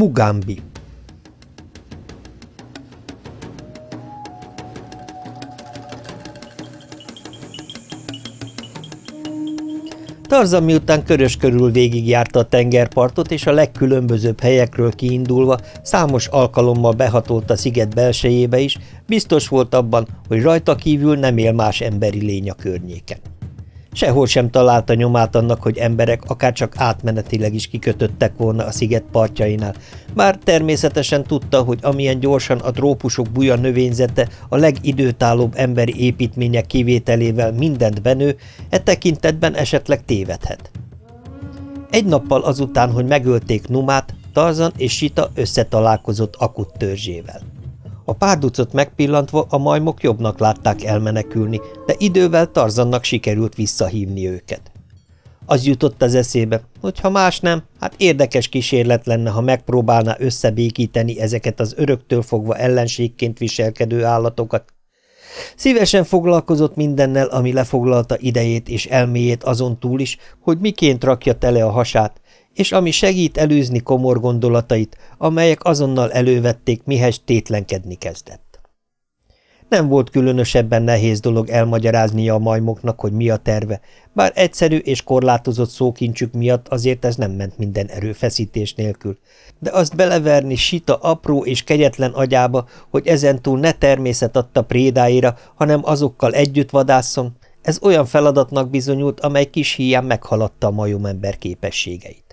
Mugambi Tarzan miután körös körül végigjárta a tengerpartot, és a legkülönbözőbb helyekről kiindulva számos alkalommal behatolt a sziget belsejébe is, biztos volt abban, hogy rajta kívül nem él más emberi lény a környéken. Sehol sem találta nyomát annak, hogy emberek akár csak átmenetileg is kikötöttek volna a sziget partjainál, bár természetesen tudta, hogy amilyen gyorsan a trópusok buja növényzete a legidőtállóbb emberi építmények kivételével mindent benő, e tekintetben esetleg tévedhet. Egy nappal azután, hogy megölték Numát, Tarzan és Sita összetalálkozott akut törzsével. A párducot megpillantva a majmok jobbnak látták elmenekülni, de idővel Tarzannak sikerült visszahívni őket. Az jutott az eszébe, hogy ha más nem, hát érdekes kísérlet lenne, ha megpróbálná összebékíteni ezeket az öröktől fogva ellenségként viselkedő állatokat. Szívesen foglalkozott mindennel, ami lefoglalta idejét és elméjét azon túl is, hogy miként rakja tele a hasát, és ami segít előzni komor gondolatait, amelyek azonnal elővették, mihez tétlenkedni kezdett. Nem volt különösebben nehéz dolog elmagyaráznia a majmoknak, hogy mi a terve, bár egyszerű és korlátozott szókincsük miatt azért ez nem ment minden erőfeszítés nélkül, de azt beleverni sita apró és kegyetlen agyába, hogy ezentúl ne természet adta prédáira, hanem azokkal együtt vadásszon, ez olyan feladatnak bizonyult, amely kis híján meghaladta a majomember képességeit.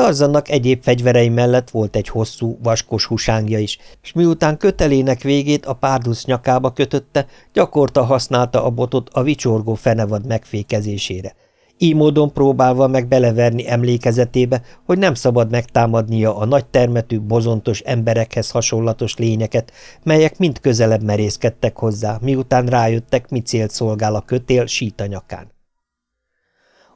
Tarzannak egyéb fegyverei mellett volt egy hosszú, vaskos husángja is, és miután kötelének végét a párdusz nyakába kötötte, gyakorta használta a botot a vicsorgó fenevad megfékezésére. Így módon próbálva meg beleverni emlékezetébe, hogy nem szabad megtámadnia a nagy termetű, bozontos emberekhez hasonlatos lényeket, melyek mind közelebb merészkedtek hozzá, miután rájöttek, mi célt szolgál a kötél sítanyakán.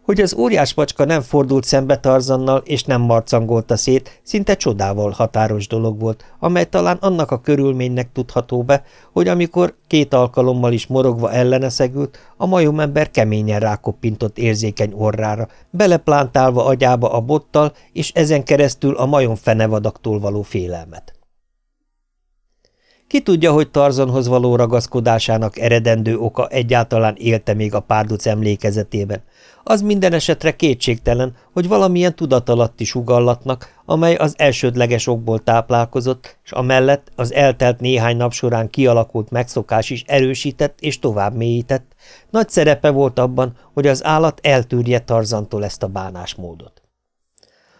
Hogy az óriás macska nem fordult szembe Tarzannal és nem marcangolta szét, szinte csodával határos dolog volt, amely talán annak a körülménynek tudható be, hogy amikor két alkalommal is morogva ellene szegült, a majomember keményen rákoppintott érzékeny orrára, beleplántálva agyába a bottal, és ezen keresztül a majom fenevadaktól való félelmet. Ki tudja, hogy Tarzanhoz való ragaszkodásának eredendő oka egyáltalán élte még a párduc emlékezetében, az minden esetre kétségtelen, hogy valamilyen tudatalatti sugallatnak, amely az elsődleges okból táplálkozott, és amellett az eltelt néhány nap során kialakult megszokás is erősített és tovább mélyített, nagy szerepe volt abban, hogy az állat eltűrje Tarzantól ezt a bánásmódot.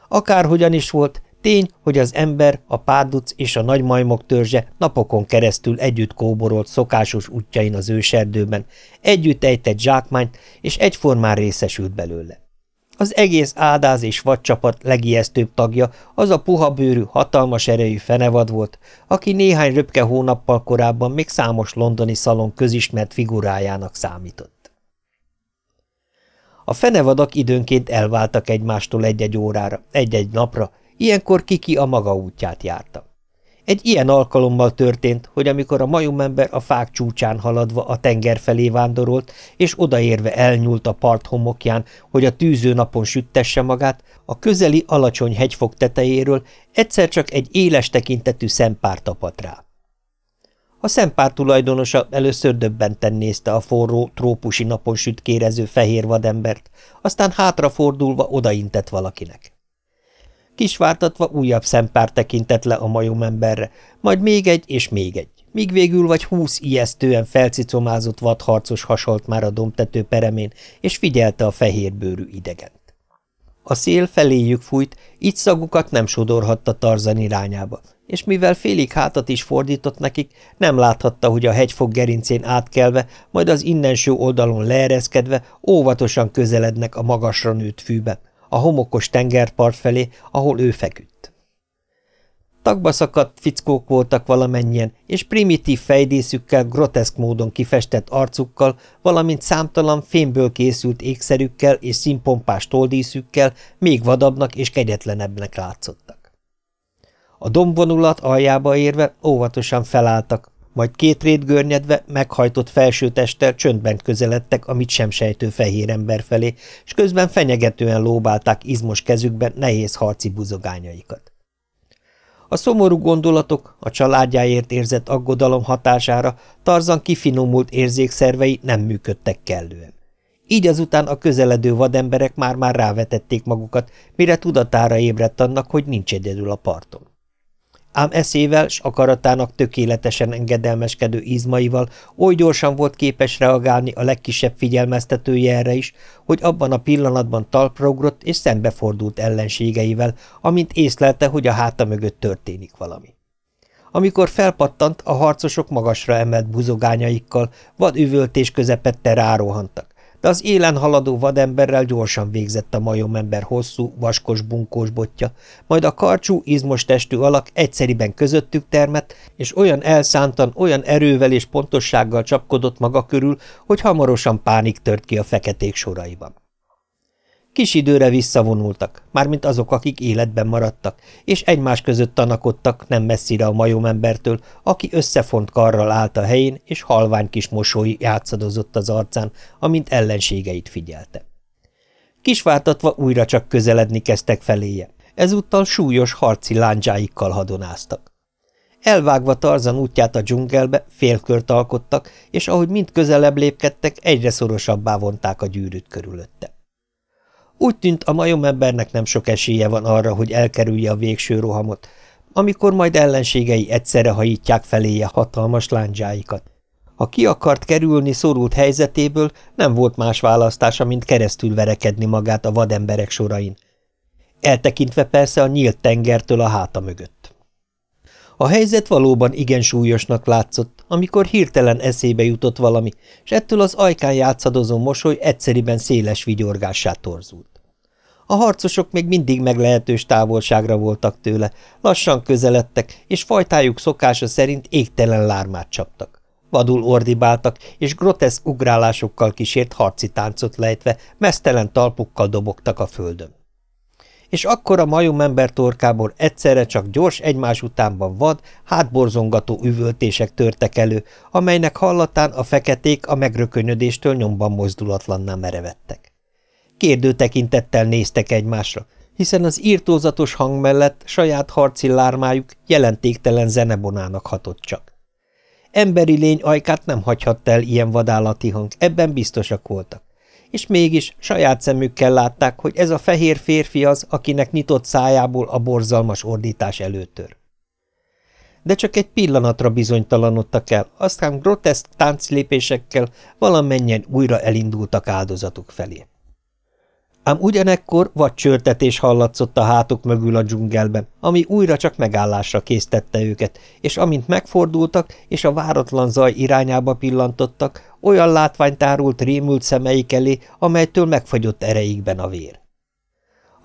Akárhogyan is volt, Tény, hogy az ember, a párduc és a nagymajmok törzse napokon keresztül együtt kóborolt szokásos útjain az őserdőben, együtt ejtett zsákmányt, és egyformán részesült belőle. Az egész ádáz és vadcsapat legijesztőbb tagja az a puha bőrű, hatalmas erejű fenevad volt, aki néhány röpke hónappal korábban még számos londoni szalon közismert figurájának számított. A fenevadak időnként elváltak egymástól egy-egy órára, egy-egy napra, Ilyenkor Kiki a maga útját járta. Egy ilyen alkalommal történt, hogy amikor a majomember a fák csúcsán haladva a tenger felé vándorolt, és odaérve elnyúlt a part homokján, hogy a tűző napon süttesse magát, a közeli alacsony hegyfok tetejéről egyszer csak egy éles tekintetű szempár tapadt rá. A szempár tulajdonosa először döbbenten nézte a forró, trópusi napon sütkérező fehér vadembert, aztán hátrafordulva odaintett valakinek. Kisvártatva újabb szempár tekintett le a majomemberre, majd még egy és még egy, míg végül vagy húsz ijesztően felcicomázott vadharcos hasalt már a domtető peremén, és figyelte a fehérbőrű idegent. A szél feléjük fújt, így szagukat nem sodorhatta Tarzan irányába, és mivel félig hátat is fordított nekik, nem láthatta, hogy a hegyfog gerincén átkelve, majd az innenső oldalon leereszkedve óvatosan közelednek a magasra nőtt fűbe, a homokos tengerpart felé, ahol ő feküdt. Tagba szakadt fickók voltak valamennyien, és primitív fejdészükkel, groteszk módon kifestett arcukkal, valamint számtalan fémből készült ékszerükkel és színpompás toldíszükkel még vadabbnak és kegyetlenebbnek látszottak. A dombvonulat aljába érve óvatosan felálltak, majd két rét görnyedve, meghajtott felsőtesttel csöndben közeledtek a mit sem sejtő fehér ember felé, és közben fenyegetően lóbálták izmos kezükben nehéz harci buzogányaikat. A szomorú gondolatok, a családjáért érzett aggodalom hatására Tarzan kifinomult érzékszervei nem működtek kellően. Így azután a közeledő vademberek már-már rávetették magukat, mire tudatára ébredt annak, hogy nincs egyedül a parton ám eszével s akaratának tökéletesen engedelmeskedő izmaival oly gyorsan volt képes reagálni a legkisebb figyelmeztetője erre is, hogy abban a pillanatban talprogrott és szembefordult ellenségeivel, amint észlelte, hogy a háta mögött történik valami. Amikor felpattant, a harcosok magasra emelt buzogányaikkal vad üvöltés közepette rárohantak de az élen haladó vademberrel gyorsan végzett a majomember hosszú, vaskos bunkós botja, majd a karcsú, izmos testű alak egyszeriben közöttük termett, és olyan elszántan, olyan erővel és pontossággal csapkodott maga körül, hogy hamarosan pánik tört ki a feketék soraiban. Kis időre visszavonultak, mármint azok, akik életben maradtak, és egymás között tanakodtak nem messzire a majomembertől, aki összefont karral állt a helyén, és halvány kis mosoly játszadozott az arcán, amint ellenségeit figyelte. Kisvártatva újra csak közeledni kezdtek feléje, ezúttal súlyos harci láncsáikkal hadonáztak. Elvágva Tarzan útját a dzsungelbe, félkört alkottak, és ahogy mind közelebb lépkedtek, egyre szorosabbá vonták a gyűrűt körülötte. Úgy tűnt, a majomembernek nem sok esélye van arra, hogy elkerülje a végső rohamot, amikor majd ellenségei egyszerre hajítják feléje hatalmas lándzsáikat. Ha ki akart kerülni szorult helyzetéből, nem volt más választása, mint keresztül verekedni magát a vademberek sorain. Eltekintve persze a nyílt tengertől a háta mögött. A helyzet valóban igen súlyosnak látszott, amikor hirtelen eszébe jutott valami, és ettől az ajkán játszadozó mosoly egyszeriben széles vigyorgássá torzult. A harcosok még mindig meglehetős távolságra voltak tőle, lassan közeledtek, és fajtájuk szokása szerint égtelen lármát csaptak. Vadul ordibáltak, és groteszk ugrálásokkal kísért harci táncot lejtve, mesztelen talpukkal dobogtak a földön és akkor a majomember torkából egyszerre csak gyors egymás utánban vad, hátborzongató üvöltések törtek elő, amelynek hallatán a feketék a megrökönyödéstől nyomban mozdulatlanná merevettek. Kérdő tekintettel néztek egymásra, hiszen az írtózatos hang mellett saját harci lármájuk jelentéktelen zenebonának hatott csak. Emberi lény ajkát nem hagyhatta el ilyen vadállati hang, ebben biztosak voltak és mégis saját szemükkel látták, hogy ez a fehér férfi az, akinek nyitott szájából a borzalmas ordítás előtör. De csak egy pillanatra bizonytalanodtak el, aztán groteszk tánclépésekkel valamennyien újra elindultak áldozatuk felé. Ám ugyanekkor vagy csörtetés hallatszott a hátuk mögül a dzsungelben, ami újra csak megállásra késztette őket, és amint megfordultak, és a váratlan zaj irányába pillantottak, olyan látvány tárult rémült szemeik elé, amelytől megfagyott ereikben a vér.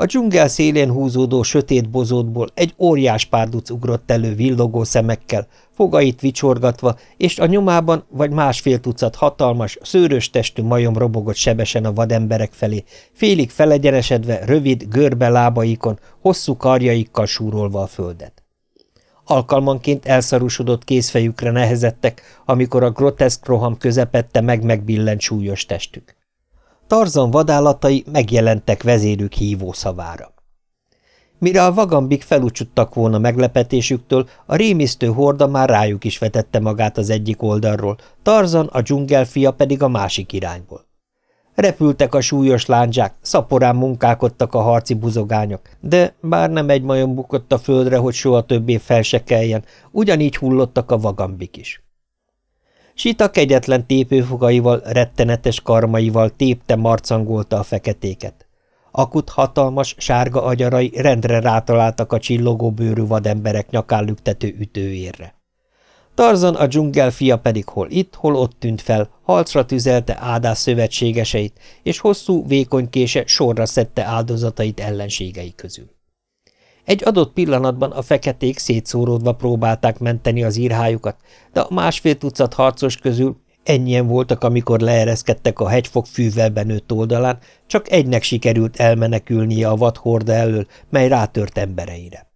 A dzsungel szélén húzódó sötét bozótból egy óriás párduc ugrott elő villogó szemekkel, fogait vicsorgatva, és a nyomában vagy másfél tucat hatalmas, szőrös testű majom robogott sebesen a vademberek felé, félig felegyenesedve, rövid, görbe lábaikon, hosszú karjaikkal súrolva a földet. Alkalmanként elszarusodott kézfejükre nehezettek, amikor a groteszk roham közepette meg-megbillent súlyos testük. Tarzan vadállatai megjelentek vezérük hívó szavára. Mire a vagambik felucsuttak volna meglepetésüktől, a rémisztő horda már rájuk is vetette magát az egyik oldalról, Tarzan, a dzsungel fia pedig a másik irányból. Repültek a súlyos lándzsák, szaporán munkálkodtak a harci buzogányok, de bár nem egy majom bukott a földre, hogy soha többé fel ugyanígy hullottak a vagambik is. Sita kegyetlen tépőfogaival, rettenetes karmaival tépte marcangolta a feketéket. Akut hatalmas, sárga agyarai rendre rátaláltak a csillogó bőrű vademberek nyakán lüktető ütőérre. Tarzan a dzsungel fia pedig hol itt, hol ott tűnt fel, halcra tüzelte áldás szövetségeseit, és hosszú, vékony kése sorra szedte áldozatait ellenségei közül. Egy adott pillanatban a feketék szétszóródva próbálták menteni az írhájukat, de a másfél tucat harcos közül ennyien voltak, amikor leereszkedtek a hegyfok fűvel benőtt oldalán, csak egynek sikerült elmenekülnie a vadhorda elől, mely rátört embereire.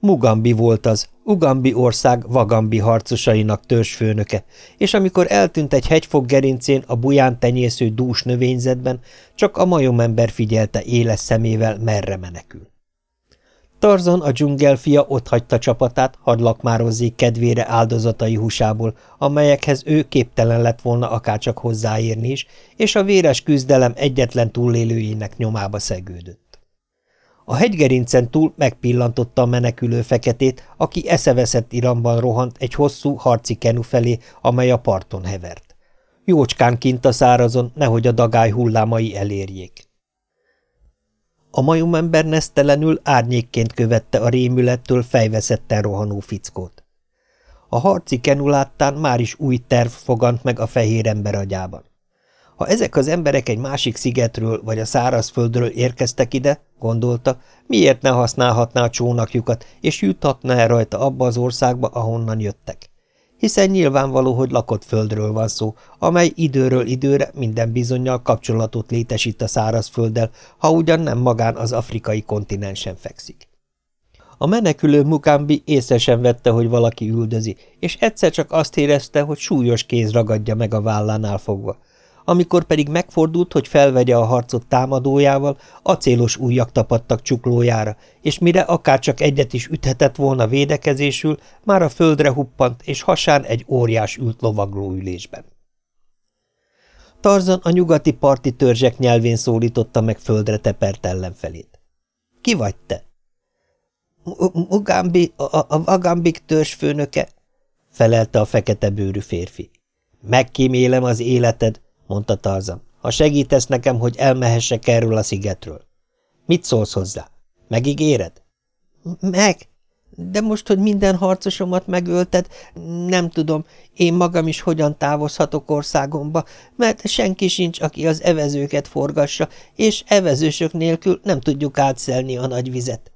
Mugambi volt az, Ugambi ország Vagambi harcosainak törzsfőnöke, és amikor eltűnt egy hegyfog gerincén a buján tenyésző dús növényzetben, csak a majomember figyelte éles szemével, merre menekül. Tarzan a dzsungelfia hagyta csapatát, hadd lakmározzék kedvére áldozatai húsából, amelyekhez ő képtelen lett volna akárcsak hozzáérni is, és a véres küzdelem egyetlen túlélőjének nyomába szegődött. A hegygerincen túl megpillantotta a menekülő feketét, aki eszeveszett iramban rohant egy hosszú harci kenu felé, amely a parton hevert. Jócskán kint a szárazon, nehogy a dagály hullámai elérjék. A majomember nesztelenül árnyékként követte a rémülettől fejveszetten rohanó fickót. A harci kenuláttán már is új terv fogant meg a fehér ember agyában. Ha ezek az emberek egy másik szigetről vagy a szárazföldről érkeztek ide, gondolta, miért ne használhatná a csónakjukat, és juthatna el rajta abba az országba, ahonnan jöttek hiszen nyilvánvaló, hogy lakott földről van szó, amely időről időre minden bizonyal kapcsolatot létesít a szárazfölddel, ha ugyan nem magán az afrikai kontinensen fekszik. A menekülő Mukambi észre sem vette, hogy valaki üldözi, és egyszer csak azt érezte, hogy súlyos kéz ragadja meg a vállánál fogva amikor pedig megfordult, hogy felvegye a harcot támadójával, acélos ujjak tapadtak csuklójára, és mire akárcsak egyet is üthetett volna védekezésül, már a földre huppant, és hasán egy óriás ült lovagló ülésben. Tarzan a nyugati parti törzsek nyelvén szólította meg földre tepert ellenfelét. – Ki vagy te? – Mugambi, a, Vagambik törzsfőnöke – felelte a fekete bőrű férfi. – Megkímélem az életed, mondta Tarzan. Ha segítesz nekem, hogy elmehessek erről a szigetről. Mit szólsz hozzá? Megígéred? Meg. De most, hogy minden harcosomat megölted, nem tudom, én magam is hogyan távozhatok országomba, mert senki sincs, aki az evezőket forgassa, és evezősök nélkül nem tudjuk átszelni a nagy vizet.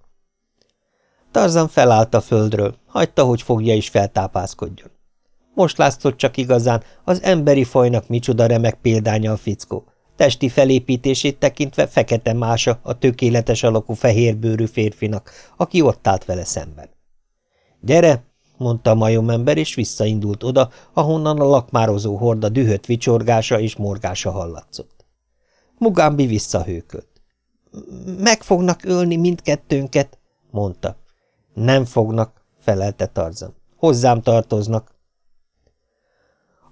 Tarzan felállt a földről, hagyta, hogy fogja is feltápászkodjon. Most látszott csak igazán, az emberi fajnak micsoda remek példánya a fickó. Testi felépítését tekintve fekete mása a tökéletes alakú fehérbőrű férfinak, aki ott állt vele szemben. – Gyere! – mondta a majomember, és visszaindult oda, ahonnan a lakmározó horda dühött vicsorgása és morgása hallatszott. Mugambi visszahőkölt. – Meg fognak ölni mindkettőnket – mondta. – Nem fognak – felelte Tarzan. – Hozzám tartoznak.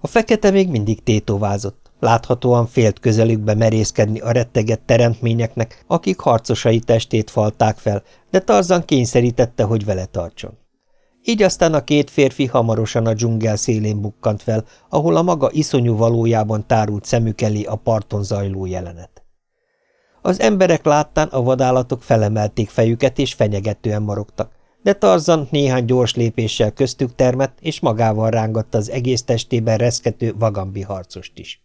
A fekete még mindig tétovázott, láthatóan félt közelükbe merészkedni a rettegett teremtményeknek, akik harcosai testét falták fel, de Tarzan kényszerítette, hogy vele tartson. Így aztán a két férfi hamarosan a dzsungel szélén bukkant fel, ahol a maga iszonyú valójában tárult szemük elé a parton zajló jelenet. Az emberek láttán a vadállatok felemelték fejüket és fenyegetően marogtak, de Tarzan néhány gyors lépéssel köztük termett, és magával rángatta az egész testében reszkető vagambi harcost is.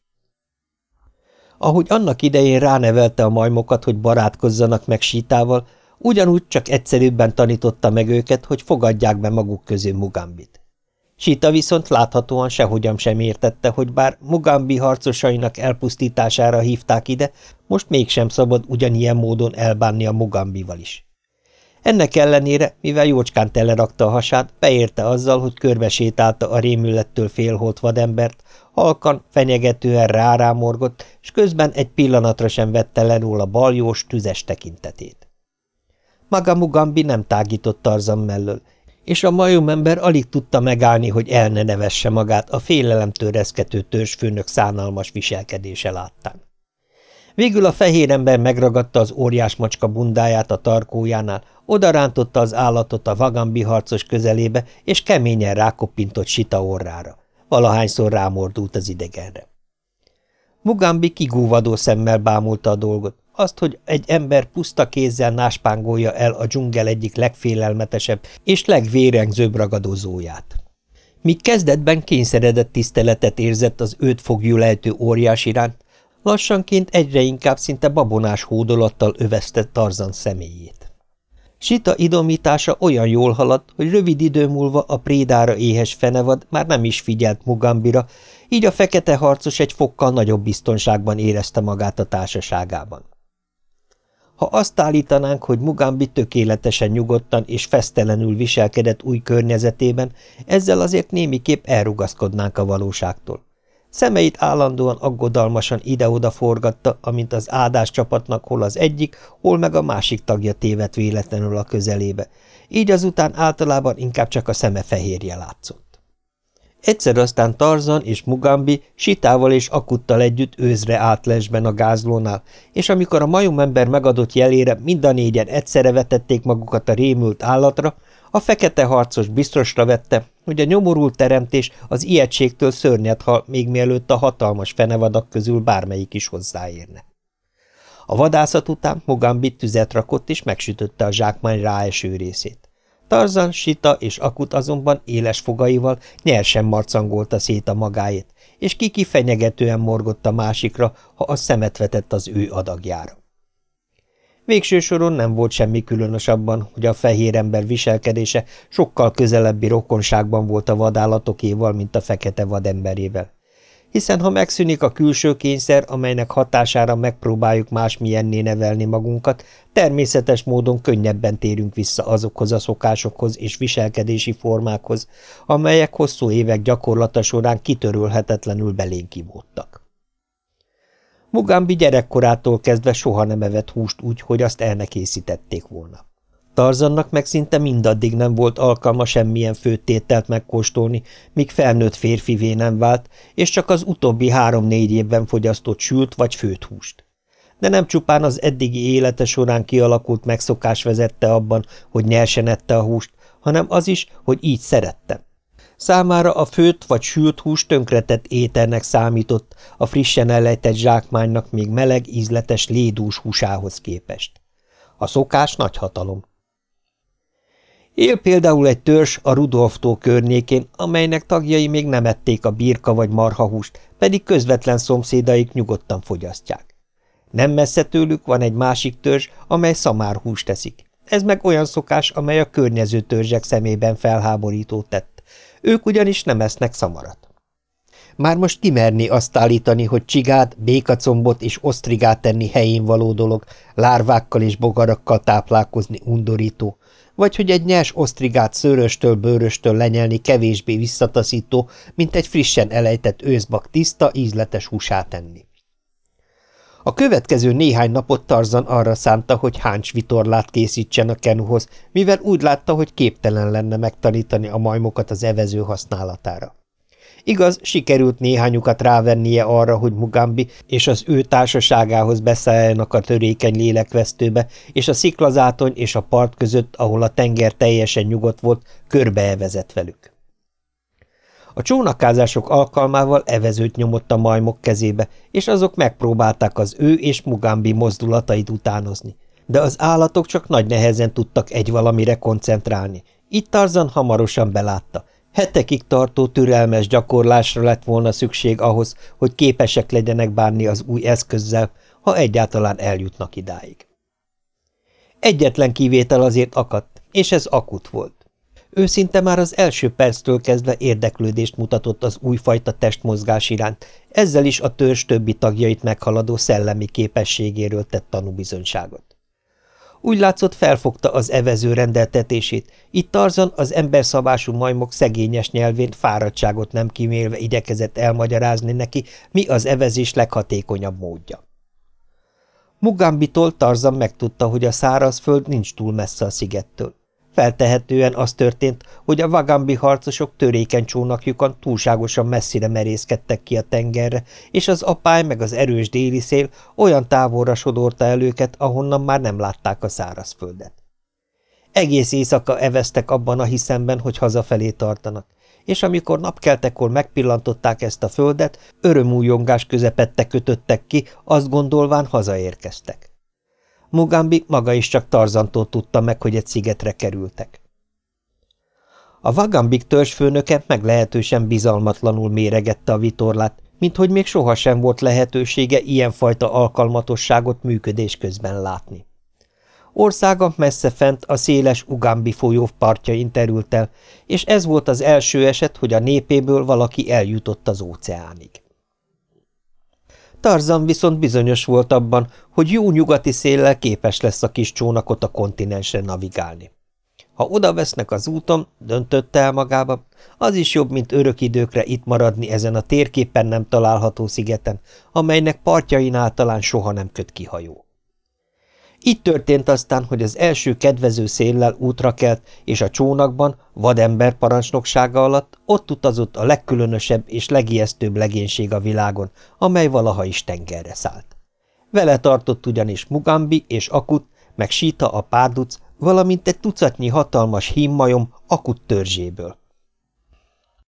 Ahogy annak idején ránevelte a majmokat, hogy barátkozzanak meg sítával, ugyanúgy csak egyszerűbben tanította meg őket, hogy fogadják be maguk közé Mugambit. Sita viszont láthatóan sehogyan sem értette, hogy bár Mugambi harcosainak elpusztítására hívták ide, most mégsem szabad ugyanilyen módon elbánni a Mugambival is. Ennek ellenére, mivel jócskán telerakta a hasát, beérte azzal, hogy körbesétálta a rémülettől félholt vadembert, halkan, fenyegetően rárámorgott, és közben egy pillanatra sem vette le róla baljós, tüzes tekintetét. Maga Mugambi nem tágított Tarzan mellől, és a majomember alig tudta megállni, hogy el ne nevesse magát a félelemtől reszkető törzsfőnök szánalmas viselkedése láttán. Végül a fehér ember megragadta az óriás macska bundáját a tarkójánál, oda rántotta az állatot a vagambi harcos közelébe, és keményen rákoppintott Sita orrára. Valahányszor rámordult az idegenre. Mugambi kigúvadó szemmel bámulta a dolgot, azt, hogy egy ember puszta kézzel náspángolja el a dzsungel egyik legfélelmetesebb és legvérengzőbb ragadozóját. Míg kezdetben kényszeredett tiszteletet érzett az őt fogjú lejtő óriás iránt, lassanként egyre inkább szinte babonás hódolattal övezte Tarzan személyét. Sita idomítása olyan jól haladt, hogy rövid idő múlva a prédára éhes fenevad már nem is figyelt Mugambira, így a fekete harcos egy fokkal nagyobb biztonságban érezte magát a társaságában. Ha azt állítanánk, hogy Mugambi tökéletesen nyugodtan és fesztelenül viselkedett új környezetében, ezzel azért némiképp elrugaszkodnánk a valóságtól. Szemeit állandóan aggodalmasan ide-oda forgatta, amint az áldás csapatnak hol az egyik, hol meg a másik tagja tévedt véletlenül a közelébe, így azután általában inkább csak a szeme fehérje látszott. Egyszer aztán Tarzan és Mugambi sitával és akuttal együtt őzre állt lesben a gázlónál, és amikor a majomember megadott jelére mind a négyen egyszerre vetették magukat a rémült állatra, a fekete harcos biztosra vette, hogy a nyomorult teremtés az ijegységtől szörnyet hal, még mielőtt a hatalmas fenevadak közül bármelyik is hozzáérne. A vadászat után Mugambi tüzet rakott és megsütötte a zsákmány ráeső részét. Tarzan, Sita és Akut azonban éles fogaival nyersen marcangolta szét a magáét, és kiki fenyegetően morgott a másikra, ha a szemet vetett az ő adagjára. Végső soron nem volt semmi különös abban, hogy a fehér ember viselkedése sokkal közelebbi rokonságban volt a vadállatokéval, mint a fekete vademberével hiszen ha megszűnik a külső kényszer, amelynek hatására megpróbáljuk másmilyenné nevelni magunkat, természetes módon könnyebben térünk vissza azokhoz a szokásokhoz és viselkedési formákhoz, amelyek hosszú évek gyakorlata során kitörölhetetlenül belénk kivódtak. Mugambi gyerekkorától kezdve soha nem evett húst úgy, hogy azt elnekészítették volna. Tarzannak meg szinte mindaddig nem volt alkalma semmilyen főtételt megkóstolni, míg felnőtt férfivé nem vált, és csak az utóbbi három-négy évben fogyasztott sült vagy főt húst. De nem csupán az eddigi élete során kialakult megszokás vezette abban, hogy nyersen ette a húst, hanem az is, hogy így szerette. Számára a főt vagy sült hús tönkretett ételnek számított, a frissen elejtett zsákmánynak még meleg, ízletes lédús húsához képest. A szokás nagy hatalom. Él például egy törzs a Rudolftó környékén, amelynek tagjai még nem ették a birka vagy marhahúst, pedig közvetlen szomszédaik nyugodtan fogyasztják. Nem messze tőlük van egy másik törzs, amely szamárhúst teszik. Ez meg olyan szokás, amely a környező törzsek szemében felháborító tett. Ők ugyanis nem esznek szamarat. Már most kimerni azt állítani, hogy csigát, békacombot és osztrigát tenni helyén való dolog, lárvákkal és bogarakkal táplálkozni undorító, vagy hogy egy nyers osztrigát szőröstől, bőröstől lenyelni kevésbé visszataszító, mint egy frissen elejtett őszbak tiszta, ízletes húsát enni. A következő néhány napot Tarzan arra szánta, hogy háncs vitorlát készítsen a kenuhoz, mivel úgy látta, hogy képtelen lenne megtanítani a majmokat az evező használatára. Igaz, sikerült néhányukat rávennie arra, hogy Mugambi és az ő társaságához beszálljanak a törékeny lélekvesztőbe, és a sziklazátony és a part között, ahol a tenger teljesen nyugodt volt, körbeevezett velük. A csónakázások alkalmával evezőt nyomott a majmok kezébe, és azok megpróbálták az ő és Mugambi mozdulatait utánozni. De az állatok csak nagy nehezen tudtak egy valamire koncentrálni. Itt Tarzan hamarosan belátta – Hetekig tartó türelmes gyakorlásra lett volna szükség ahhoz, hogy képesek legyenek bánni az új eszközzel, ha egyáltalán eljutnak idáig. Egyetlen kivétel azért akadt, és ez akut volt. Ő már az első perctől kezdve érdeklődést mutatott az újfajta testmozgás iránt, ezzel is a törzs többi tagjait meghaladó szellemi képességéről tett tanúbizonyságot. Úgy látszott felfogta az evező rendeltetését, itt Tarzan az emberszabású majmok szegényes nyelvén fáradtságot nem kimélve igyekezett elmagyarázni neki, mi az evezés leghatékonyabb módja. Mugambitól Tarzan megtudta, hogy a szárazföld nincs túl messze a szigettől. Feltehetően az történt, hogy a vagambi harcosok törékeny csónakjukon túlságosan messzire merészkedtek ki a tengerre, és az apály meg az erős déli szél olyan távolra sodorta el őket, ahonnan már nem látták a szárazföldet. Egész éjszaka eveztek abban a hiszemben, hogy hazafelé tartanak, és amikor napkeltekor megpillantották ezt a földet, örömújongás közepette kötöttek ki, azt gondolván hazaérkeztek. Mugambi maga is csak Tarzantól tudta meg, hogy egy szigetre kerültek. A Vagambik törzsfőnöke meglehetősen bizalmatlanul méregette a vitorlát, mint hogy még sohasem volt lehetősége ilyenfajta alkalmatosságot működés közben látni. Országa messze fent a széles Ugambi folyó partjain terült el, és ez volt az első eset, hogy a népéből valaki eljutott az óceánig. Tarzan viszont bizonyos volt abban, hogy jó nyugati széllel képes lesz a kis csónakot a kontinensre navigálni. Ha oda vesznek az úton, döntötte el magába, az is jobb, mint örök időkre itt maradni ezen a térképen nem található szigeten, amelynek partjainál talán soha nem köt ki hajó. Így történt aztán, hogy az első kedvező széllel útra kelt, és a csónakban, vadember parancsnoksága alatt ott utazott a legkülönösebb és legijesztőbb legénység a világon, amely valaha is tengerre szállt. Vele tartott ugyanis Mugambi és Akut, meg Sita a párduc, valamint egy tucatnyi hatalmas hímmajom Akut törzséből.